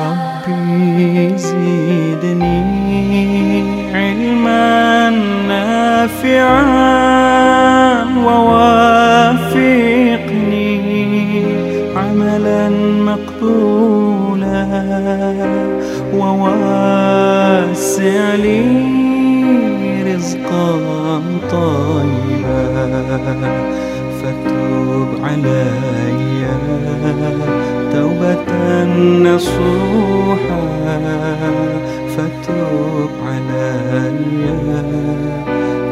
ربي زدني علما نافعا ووافقني عملا مقبولا وواسع لي رزقا. نصوحا فتوب علي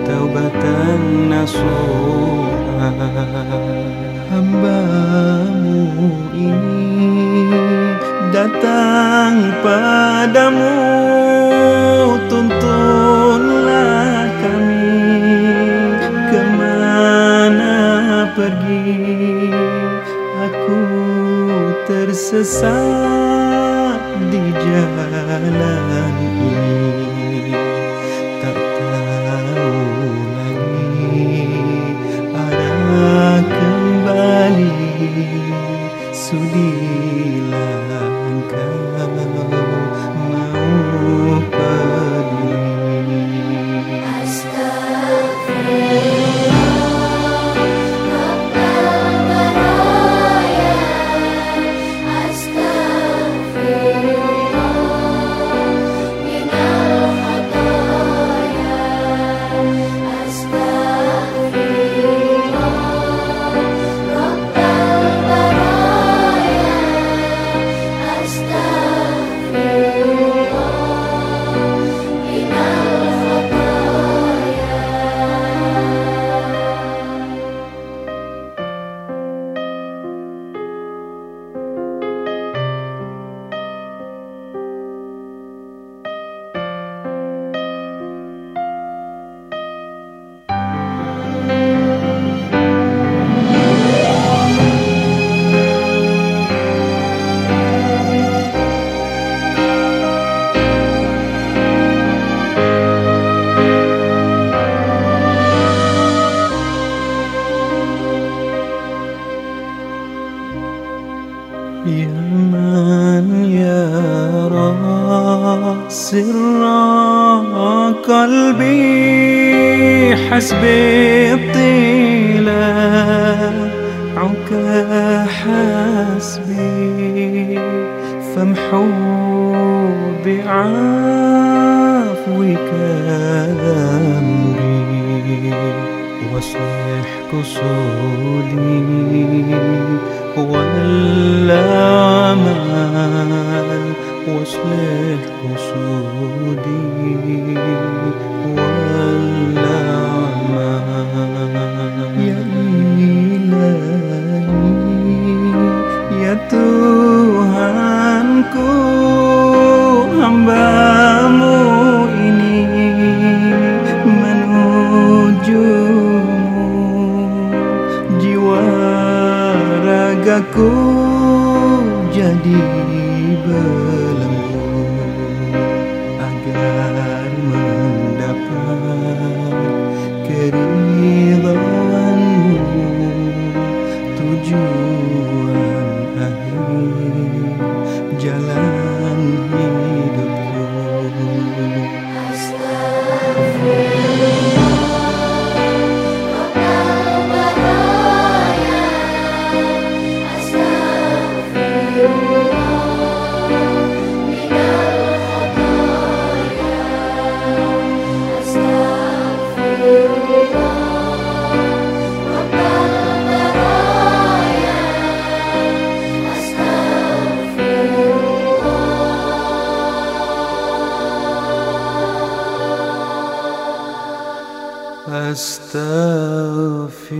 توبة نصوحا Hambamu ini datang padamu Tuntunlah kami kemana pergi Aku Tersesat di jalan ini يمن يرى سر قلبي حسب الطيلة. عك حسبي. فامحو بعين واصلح قصودي والأعمال يا إلهي يا Tuhanku hambamu ini menujumu jiwa ragaku أستغفر